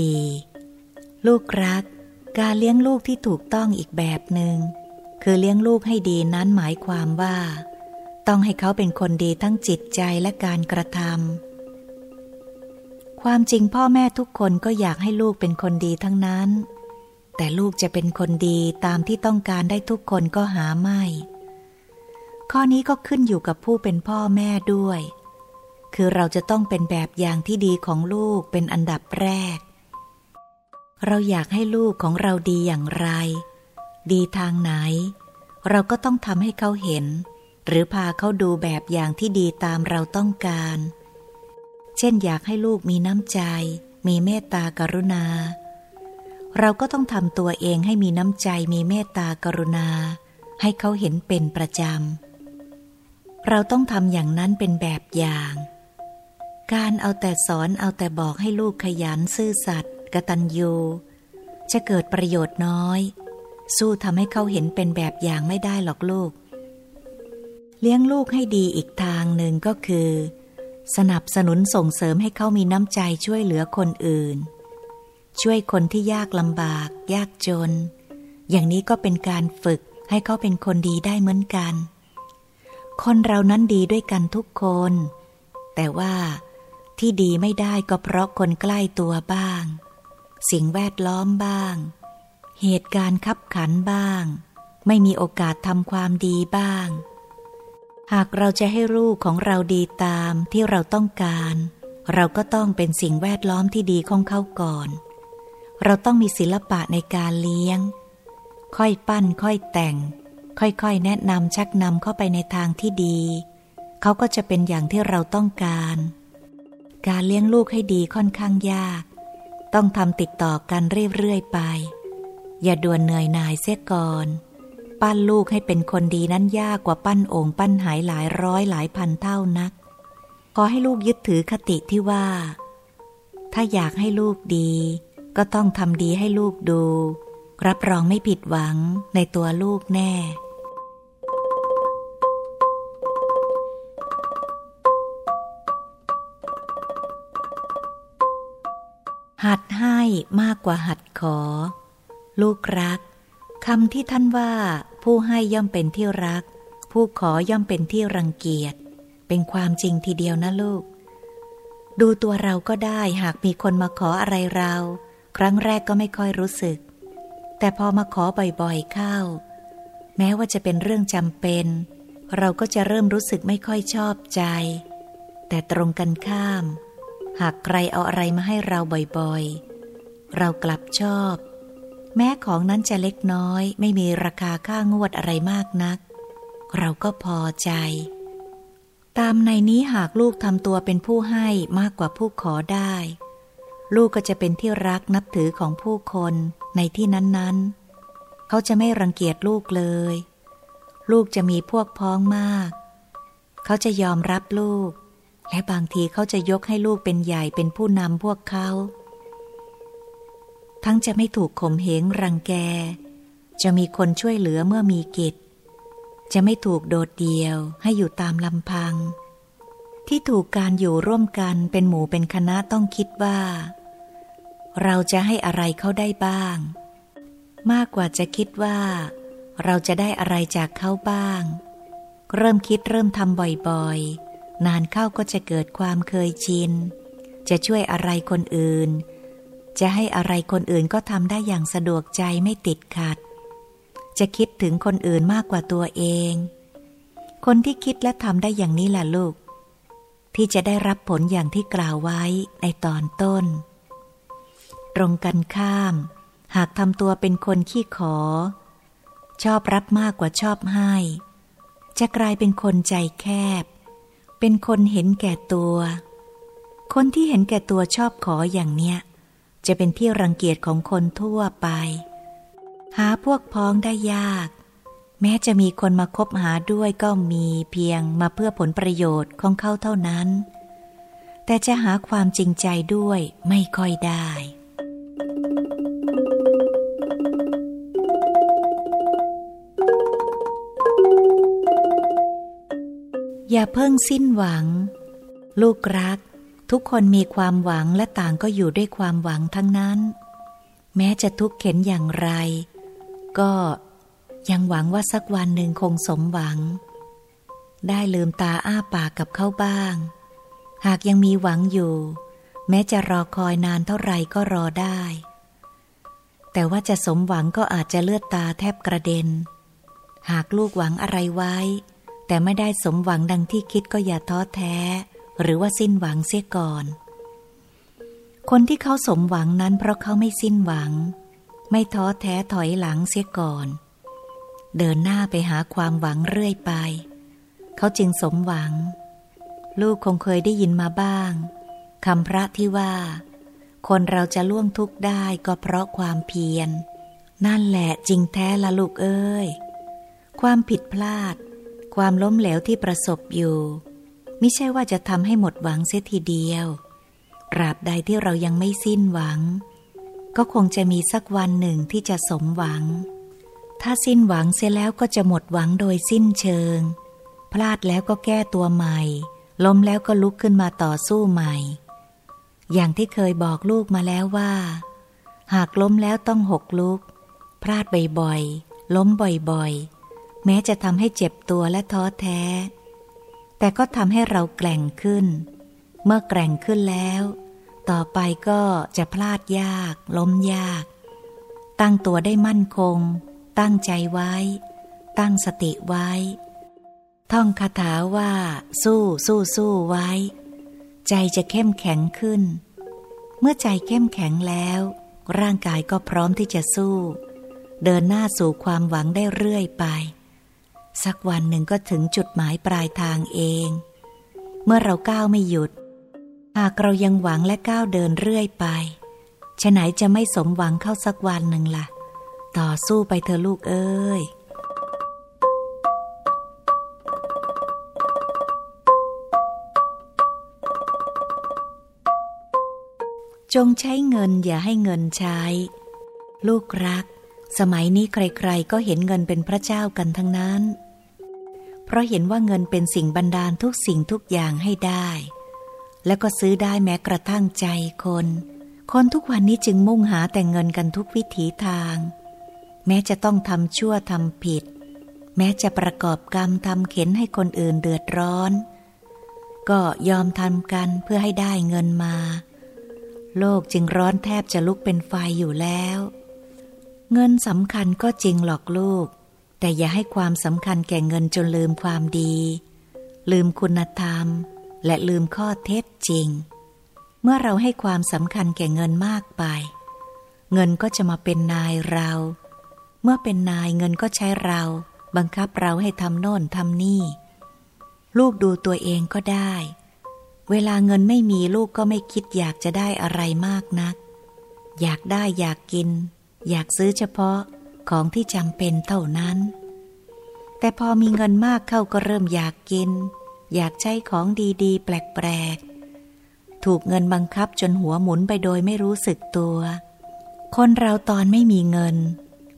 ดี ลูกรัก การเลี้ยงลูกที่ถูกต้องอีกแบบหนึง่งคือเลี้ยงลูกให้ดีนั้นหมายความว่า ต้องให้เขาเป็นคนดีทั้งจิตใจและการกระทำความจริงพ่อแม่ทุกคนก็อยากให้ลูกเป็นคนดีทั้งนั้น แต่ลูกจะเป็นคนดีตามที่ต้องการได้ทุกคนก็หาไม่ ข้อนี้ก็ขึ้นอยู่กับผู้เป็นพ่อแม่ด้วย คือเราจะต้องเป็นแบบอย่างที่ดีของลูกเป็นอันดับแรก เราอยากให้ลูกของเราดีอย่างไร ดีทางไหน เราก็ต้องทำให้เขาเห็น หรือพาเขาดูแบบอย่างที่ดีตามเราต้องการ เช่นอยากให้ลูกมีน้ำใจ มีเมตตากรุณา เราก็ต้องทำตัวเองให้มีน้ำใจมีเมตตากรุณา ให้เขาเห็นเป็นประจำ เราต้องทำอย่างนั้นเป็นแบบอย่าง การเอาแต่สอนเอาแต่บอกให้ลูกขยันซื่อสัตย์ กตัญญูจะเกิดประโยชน์น้อย สู้ทำให้เขาเห็นเป็นแบบอย่างไม่ได้หรอกลูก เลี้ยงลูกให้ดีอีกทางหนึ่งก็คือ สนับสนุนส่งเสริมให้เขามีน้ำใจช่วยเหลือคนอื่น ช่วยคนที่ยากลำบาก ยากจน อย่างนี้ก็เป็นการฝึกให้เขาเป็นคนดีได้เหมือนกัน คนเรานั้นดีด้วยกันทุกคน แต่ว่าที่ดีไม่ได้ก็เพราะคนใกล้ตัวบ้าง สิ่งแวดล้อมบ้าง เหตุการณ์ขับขันบ้าง ไม่มีโอกาสทำความดีบ้าง หากเราจะให้ลูกของเราดีตามที่เราต้องการ เราก็ต้องเป็นสิ่งแวดล้อมที่ดีของเขาก่อน เราต้องมีศิลปะในการเลี้ยง ค่อยปั้นค่อยแต่ง ค่อยๆแนะนำชักนำเข้าไปในทางที่ดี เขาก็จะเป็นอย่างที่เราต้องการการเลี้ยงลูกให้ดีค่อนข้างยาก ต้องทำติดต่อกันเรื่อยๆไป อย่าด่วนเหนื่อยหน่ายเสียก่อน ปั้นลูกให้เป็นคนดีนั้นยากกว่าปั้นโอ่งปั้นหายหลายร้อยหลายพันเท่านัก ขอให้ลูกยึดถือคติที่ว่า ถ้าอยากให้ลูกดี ก็ต้องทำดีให้ลูกดู รับรองไม่ผิดหวังในตัวลูกแน่ หัดให้มากกว่าหัดขอ ลูกรักคำที่ท่านว่า ผู้ให้ย่อมเป็นที่รัก ผู้ขอย่อมเป็นที่รังเกียจ เป็นความจริงทีเดียวนะลูก ดูตัวเราก็ได้หากมีคนมาขออะไรเรา ครั้งแรกก็ไม่ค่อยรู้สึก แต่พอมาขอบ่อยๆเข้า แม้ว่าจะเป็นเรื่องจำเป็น เราก็จะเริ่มรู้สึกไม่ค่อยชอบใจ แต่ตรงกันข้าม หากใครเอาอะไรมาให้เราบ่อยๆ เรากลับชอบ แม้ของนั้นจะเล็กน้อยไม่มีราคาค่างวดอะไรมากนัก เราก็พอใจ ตามในนี้หากลูกทำตัวเป็นผู้ให้มากกว่าผู้ขอได้ ลูกก็จะเป็นที่รักนับถือของผู้คนในที่นั้นๆ เขาจะไม่รังเกียจลูกเลย ลูกจะมีพวกพ้องมาก เขาจะยอมรับลูก และบางทีเขาจะยกให้ลูกเป็นใหญ่เป็นผู้นำพวกเขา ทั้งจะไม่ถูกข่มเหงรังแก จะมีคนช่วยเหลือเมื่อมีกิจ จะไม่ถูกโดดเดี่ยวให้อยู่ตามลำพัง ที่ถูกการอยู่ร่วมกันเป็นหมู่เป็นคณะต้องคิดว่า เราจะให้อะไรเขาได้บ้าง มากกว่าจะคิดว่า เราจะได้อะไรจากเขาบ้าง เริ่มคิดเริ่มทำบ่อยๆ นานเข้าก็จะเกิดความเคยชิน จะช่วยอะไรคนอื่น จะให้อะไรคนอื่นก็ทำได้อย่างสะดวกใจไม่ติดขัด จะคิดถึงคนอื่นมากกว่าตัวเอง คนที่คิดและทำได้อย่างนี้แหละลูก ที่จะได้รับผลอย่างที่กล่าวไว้ในตอนต้น ตรงกันข้าม หากทำตัวเป็นคนขี้ขอ ชอบรับมากกว่าชอบให้ จะกลายเป็นคนใจแคบ เป็นคนเห็นแก่ตัว คนที่เห็นแก่ตัวชอบขออย่างเนี้ย จะเป็นที่รังเกียจของคนทั่วไป หาพวกพ้องได้ยาก แม้จะมีคนมาคบหาด้วยก็มีเพียงมาเพื่อผลประโยชน์ของเขาเท่านั้น แต่จะหาความจริงใจด้วยไม่ค่อยได้ อย่าเพิ่งสิ้นหวัง ลูกรัก ทุกคนมีความหวังและต่างก็อยู่ด้วยความหวังทั้งนั้น แม้จะทุกข์เข็นอย่างไร ก็ยังหวังว่าสักวันหนึ่งคงสมหวัง ได้ลืมตาอ้าปากกับเขาบ้าง หากยังมีหวังอยู่ แม้จะรอคอยนานเท่าไรก็รอได้ แต่ว่าจะสมหวังก็อาจจะเลือดตาแทบกระเด็น หากลูกหวังอะไรไว้ แต่ไม่ได้สมหวังดังที่คิดก็อย่าท้อแท้ หรือว่าสิ้นหวังเสียก่อน คนที่เขาสมหวังนั้นเพราะเขาไม่สิ้นหวัง ไม่ท้อแท้ถอยหลังเสียก่อน เดินหน้าไปหาความหวังเรื่อยไป เขาจึงสมหวัง ลูกคงเคยได้ยินมาบ้างคำพระที่ว่า คนเราจะล่วงทุกข์ได้ก็เพราะความเพียร นั่นแหละจริงแท้ละลูกเอ้ย ความผิดพลาด ความล้มเหลวที่ประสบอยู่ไม่ใช่ว่าจะทำให้หมดหวังเสียทีเดียวตราบใดที่เรายังไม่สิ้นหวัง ก็คงจะมีสักวันหนึ่งที่จะสมหวัง ถ้าสิ้นหวังเสียแล้วก็จะหมดหวังโดยสิ้นเชิง พลาดแล้วก็แก้ตัวใหม่ ล้มแล้วก็ลุกขึ้นมาต่อสู้ใหม่ อย่างที่เคยบอกลูกมาแล้วว่า หากล้มแล้วต้องหกลุก พลาดบ่อยๆล้มบ่อยๆ แม้จะทำให้เจ็บตัวและท้อแท้ แต่ก็ทำให้เราแกร่งขึ้น เมื่อแกร่งขึ้นแล้ว ต่อไปก็จะพลาดยาก ล้มยาก ตั้งตัวได้มั่นคง ตั้งใจไว้ ตั้งสติไว้ ท่องคาถาว่า สู้สู้สู้ไว้ ใจจะเข้มแข็งขึ้น เมื่อใจเข้มแข็งแล้ว ร่างกายก็พร้อมที่จะสู้ เดินหน้าสู่ความหวังได้เรื่อยไป สักวันหนึ่งก็ถึงจุดหมายปลายทางเอง เมื่อเราก้าวไม่หยุด หากเรายังหวังและก้าวเดินเรื่อยไปฉะไหนจะไม่สมหวังเข้าสักวันหนึ่งละ่ะ ต่อสู้ไปเธอลูกเอ้ยจงใช้เงินอย่าให้เงินใช้ ลูกรัก สมัยนี้ใครๆก็เห็นเงินเป็นพระเจ้ากันทั้งนั้น เพราะเห็นว่าเงินเป็นสิ่งบันดาลทุกสิ่งทุกอย่างให้ได้ แล้วก็ซื้อได้แม้กระทั่งใจคน คนทุกวันนี้จึงมุ่งหาแต่เงินกันทุกวิถีทาง แม้จะต้องทำชั่วทำผิด แม้จะประกอบกรรมทำเข็นให้คนอื่นเดือดร้อน ก็ยอมทำกันเพื่อให้ได้เงินมา โลกจึงร้อนแทบจะลุกเป็นไฟอยู่แล้ว เงินสำคัญก็จริงหรอกลูก แต่อย่าให้ความสำคัญแก่เงินจนลืมความดี ลืมคุณธรรม และลืมข้อเท็จจริง เมื่อเราให้ความสำคัญแก่เงินมากไป เงินก็จะมาเป็นนายเรา เมื่อเป็นนายเงินก็ใช้เรา บังคับเราให้ทำโน่นทำนี่ ลูกดูตัวเองก็ได้ เวลาเงินไม่มีลูกก็ไม่คิดอยากจะได้อะไรมากนัก อยากได้อยากกิน อยากซื้อเฉพาะ ของที่จำเป็นเท่านั้น แต่พอมีเงินมากเข้าก็เริ่มอยากกิน อยากใช้ของดีๆ แปลกๆ ถูกเงินบังคับจนหัวหมุนไปโดยไม่รู้สึกตัว คนเราตอนไม่มีเงิน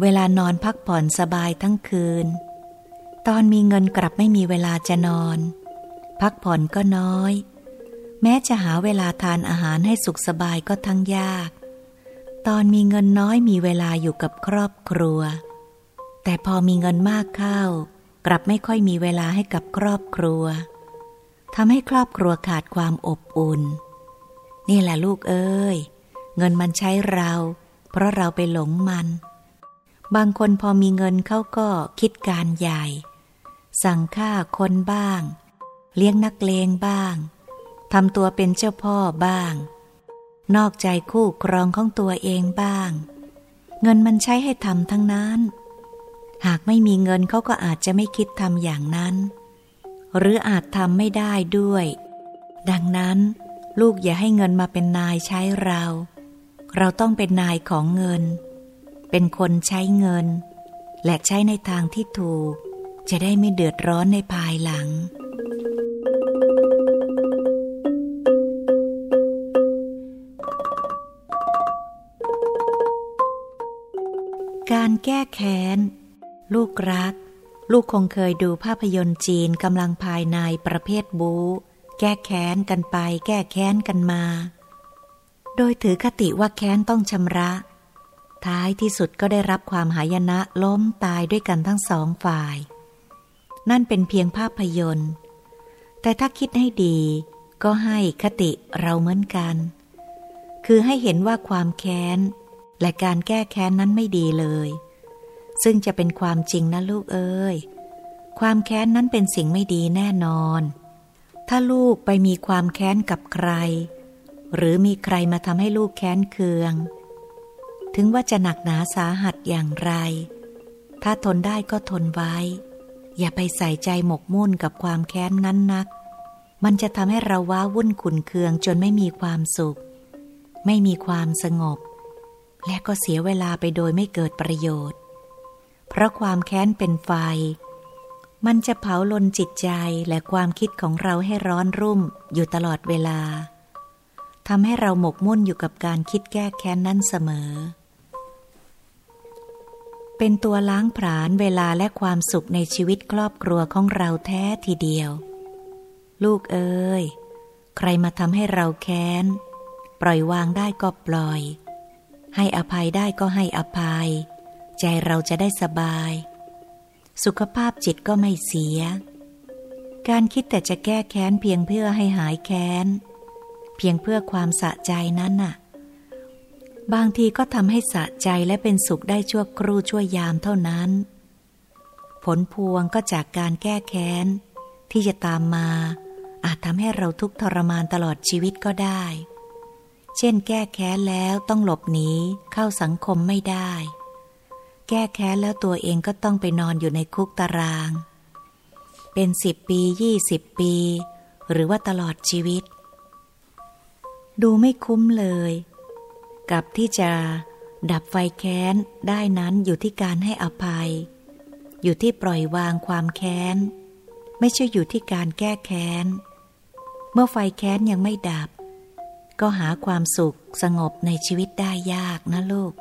เวลานอนพักผ่อนสบายทั้งคืน ตอนมีเงินกลับไม่มีเวลาจะนอน พักผ่อนก็น้อย แม้จะหาเวลาทานอาหารให้สุขสบายก็ทั้งยาก ตอนมีเงินน้อยมีเวลาอยู่กับครอบครัว แต่พอมีเงินมากเข้า กลับไม่ค่อยมีเวลาให้กับครอบครัวทำให้ครอบครัวขาดความอบอุ่น นี่แหละลูกเอ้ย เงินมันใช้เรา เพราะเราไปหลงมัน บางคนพอมีเงินเขาก็คิดการใหญ่ สั่งฆ่าคนบ้าง เลี้ยงนักเลงบ้างทำตัวเป็นเจ้าพ่อบ้าง นอกใจคู่ครองของตัวเองบ้าง เงินมันใช้ให้ทำทั้งนั้น หากไม่มีเงินเขาก็อาจจะไม่คิดทำอย่างนั้น หรืออาจทำไม่ได้ด้วย ดังนั้น ลูกอย่าให้เงินมาเป็นนายใช้เรา เราต้องเป็นนายของเงิน เป็นคนใช้เงิน และใช้ในทางที่ถูก จะได้ไม่เดือดร้อนในภายหลัง แก้แค้น ลูกรัก ลูกคงเคยดูภาพยนตร์จีนกำลังภายในประเภทบูแก้แค้นกันไป แก้แค้นกันมา โดยถือคติว่าแค้นต้องชำระ ท้ายที่สุดก็ได้รับความหายนะล้มตายด้วยกันทั้งสองฝ่าย นั่นเป็นเพียงภาพยนตร์ แต่ถ้าคิดให้ดี ก็ให้คติเราเหมือนกัน คือให้เห็นว่าความแค้นและการแก้แค้นนั้นไม่ดีเลย ซึ่งจะเป็นความจริงนะลูกเอ้ย ความแค้นนั้นเป็นสิ่งไม่ดีแน่นอน ถ้าลูกไปมีความแค้นกับใคร หรือมีใครมาทำให้ลูกแค้นเคือง ถึงว่าจะหนักหนาสาหัสอย่างไร ถ้าทนได้ก็ทนไว้ อย่าไปใส่ใจหมกมุ่นกับความแค้นนั้นนัก มันจะทำให้เราว้าวุ่นขุนเคืองจนไม่มีความสุข ไม่มีความสงบ และก็เสียเวลาไปโดยไม่เกิดประโยชน์ เพราะความแค้นเป็นไฟ มันจะเผาลนจิตใจและความคิดของเราให้ร้อนรุ่มอยู่ตลอดเวลาทำให้เราหมกมุ่นอยู่กับการคิดแก้แค้นนั่นเสมอ เป็นตัวล้างผลาญเวลาและความสุขในชีวิตครอบครัวของเราแท้ทีเดียว ลูกเอ้ย ใครมาทำให้เราแค้น ปล่อยวางได้ก็ปล่อย ให้อภัยได้ก็ให้อภัย ใจเราจะได้สบาย สุขภาพจิตก็ไม่เสีย การคิดแต่จะแก้แค้นเพียงเพื่อให้หายแค้น เพียงเพื่อความสะใจนั้นน่ะ บางทีก็ทำให้สะใจและเป็นสุขได้ชั่วครู่ชั่วยามเท่านั้น ผลพวงก็จากการแก้แค้น ที่จะตามมา อาจทำให้เราทุกข์ทรมานตลอดชีวิตก็ได้เช่นแก้แค้นแล้วต้องหลบหนีเข้าสังคมไม่ได้ แก้แค้นแล้วตัวเองก็ต้องไปนอนอยู่ในคุกตาราง เป็นสิบปียี่สิบปี หรือว่าตลอดชีวิต ดูไม่คุ้มเลย กับที่จะดับไฟแค้นได้นั้นอยู่ที่การให้อภัย อยู่ที่ปล่อยวางความแค้น ไม่ใช่อยู่ที่การแก้แค้น เมื่อไฟแค้นยังไม่ดับ ก็หาความสุขสงบในชีวิตได้ยากนะลูก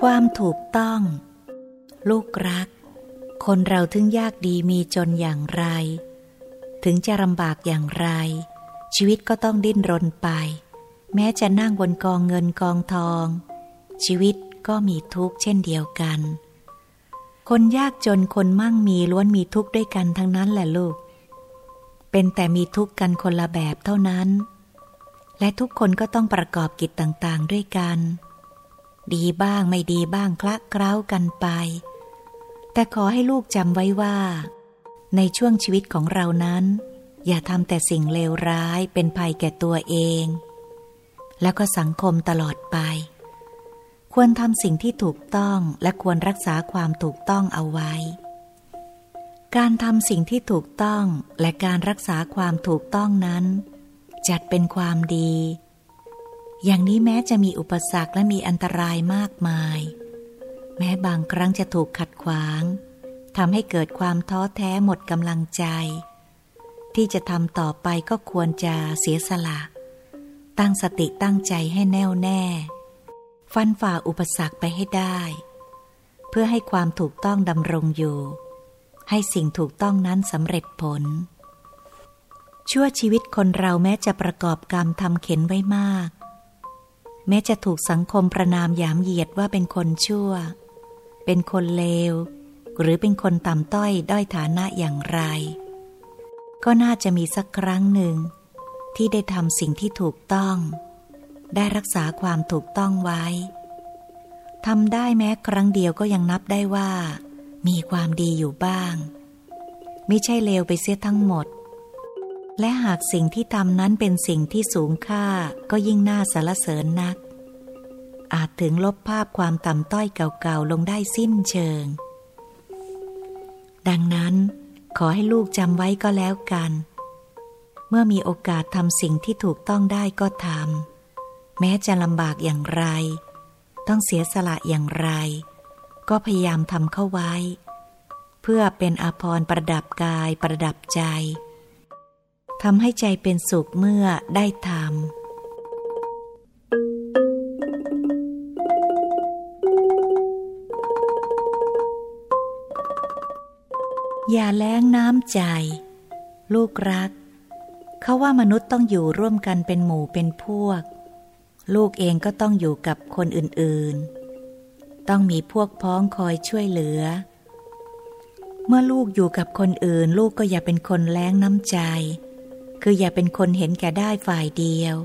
ความถูกต้อง ลูกรัก คนเราถึงยากดีมีจนอย่างไร ถึงจะลำบากอย่างไร ชีวิตก็ต้องดิ้นรนไป แม้จะนั่งบนกองเงินกองทอง ชีวิตก็มีทุกข์เช่นเดียวกัน คนยากจนคนมั่งมีล้วนมีทุกข์ด้วยกันทั้งนั้นแหละลูก เป็นแต่มีทุกข์กันคนละแบบเท่านั้น และทุกคนก็ต้องประกอบกิจต่างๆด้วยกัน ดีบ้างไม่ดีบ้างคละเคล้ากันไป แต่ขอให้ลูกจำไว้ว่า ในช่วงชีวิตของเรานั้น อย่าทำแต่สิ่งเลวร้ายเป็นภัยแก่ตัวเอง แล้วก็สังคมตลอดไป ควรทำสิ่งที่ถูกต้องและควรรักษาความถูกต้องเอาไว้ การทำสิ่งที่ถูกต้องและการรักษาความถูกต้องนั้น จัดเป็นความดี อย่างนี้แม้จะมีอุปสรรคและมีอันตรายมากมาย แม้บางครั้งจะถูกขัดขวางทำให้เกิดความท้อแท้หมดกำลังใจ ที่จะทำต่อไปก็ควรจะเสียสละ ตั้งสติตั้งใจให้แน่วแน่ ฟันฝ่าอุปสรรคไปให้ได้ เพื่อให้ความถูกต้องดำรงอยู่ ให้สิ่งถูกต้องนั้นสำเร็จผล ชั่วชีวิตคนเราแม้จะประกอบกรรมทำเข็นไว้มาก แม้จะถูกสังคมประนามยามเหยียดว่าเป็นคนชั่ว เป็นคนเลว หรือเป็นคนต่ำต้อยด้อยฐานะอย่างไร ก็น่าจะมีสักครั้งหนึ่ง ที่ได้ทำสิ่งที่ถูกต้อง ได้รักษาความถูกต้องไว้ทำได้แม้ครั้งเดียวก็ยังนับได้ว่า มีความดีอยู่บ้าง ไม่ใช่เลวไปเสียทั้งหมด และหากสิ่งที่ทำนั้นเป็นสิ่งที่สูงค่าก็ยิ่งน่าสรรเสริญนัก อาจถึงลบภาพความต่ำต้อยเก่าๆลงได้สิ้นเชิง ดังนั้น ขอให้ลูกจำไว้ก็แล้วกัน เมื่อมีโอกาสทำสิ่งที่ถูกต้องได้ก็ทำแม้จะลำบากอย่างไร ต้องเสียสละอย่างไร ก็พยายามทำเข้าไว้ เพื่อเป็นอาภรณ์ประดับกายประดับใจ ทำให้ใจเป็นสุขเมื่อได้ทำอย่าแล้งน้ำใจ ลูกรัก เขาว่ามนุษย์ต้องอยู่ร่วมกันเป็นหมู่เป็นพวก ลูกเองก็ต้องอยู่กับคนอื่นๆ ต้องมีพวกพ้องคอยช่วยเหลือ เมื่อลูกอยู่กับคนอื่น ลูกก็อย่าเป็นคนแล้งน้ำใจ คืออย่าเป็นคนเห็นแก่ได้ฝ่ายเดียว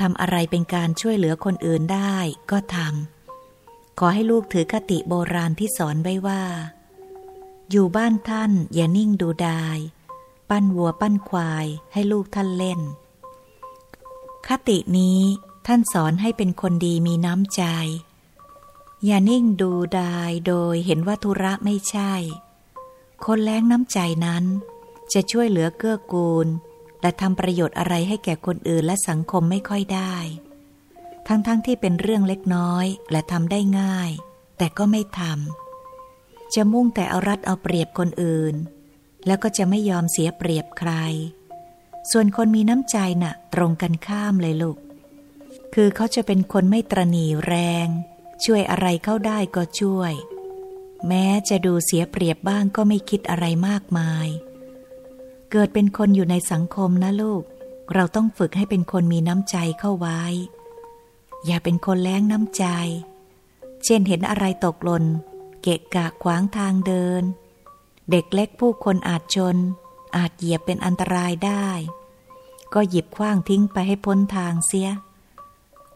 ทำอะไรเป็นการช่วยเหลือคนอื่นได้ก็ทำขอให้ลูกถือคติโบราณที่สอนไว้ว่า อยู่บ้านท่านอย่านิ่งดูดาย ปั้นวัวปั้นควายให้ลูกท่านเล่น คตินี้ท่านสอนให้เป็นคนดีมีน้ำใจ อย่านิ่งดูดายโดยเห็นว่าธุระไม่ใช่ คนแล้งน้ำใจนั้น จะช่วยเหลือเกื้อกูล และทำประโยชน์อะไรให้แก่คนอื่นและสังคมไม่ค่อยได้ ทั้งๆทที่เป็นเรื่องเล็กน้อยและทำได้ง่าย แต่ก็ไม่ทำจะมุ่งแต่เอารัดเอาเปรียบคนอื่น แล้วก็จะไม่ยอมเสียเปรียบใคร ส่วนคนมีน้ำใจนะ่ะ ตรงกันข้ามเลยลูก คือเขาจะเป็นคนไม่ตรณีแรง ช่วยอะไรเข้าได้ก็ช่วย แม้จะดูเสียเปรียบบ้างก็ไม่คิดอะไรมากมาย เกิดเป็นคนอยู่ในสังคมนะลูก เราต้องฝึกให้เป็นคนมีน้ำใจเข้าไว้ อย่าเป็นคนแล้งน้ำใจ เช่นเห็นอะไรตกหล่น เกะกะขวางทางเดิน เด็กเล็กผู้คนอาจชน อาจเหยียบเป็นอันตรายได้ ก็หยิบคว้างทิ้งไปให้พ้นทางเสีย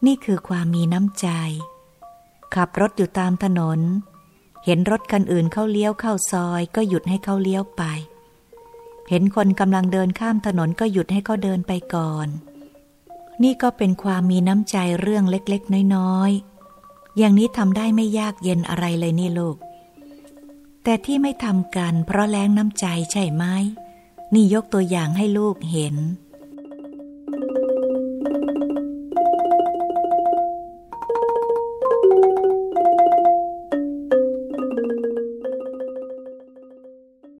นี่คือความมีน้ำใจ ขับรถอยู่ตามถนน เห็นรถคันอื่นเข้าเลี้ยวเข้าซอย ก็หยุดให้เขาเลี้ยวไป เห็นคนกำลังเดินข้ามถนนก็หยุดให้เขาเดินไปก่อน นี่ก็เป็นความมีน้ำใจเรื่องเล็กๆ น้อยๆ อย่างนี้ทำได้ไม่ยากเย็นอะไรเลยนี่ลูก แต่ที่ไม่ทำกันเพราะแรงน้ำใจใช่ไหมนี่ยกตัวอย่างให้ลูกเห็น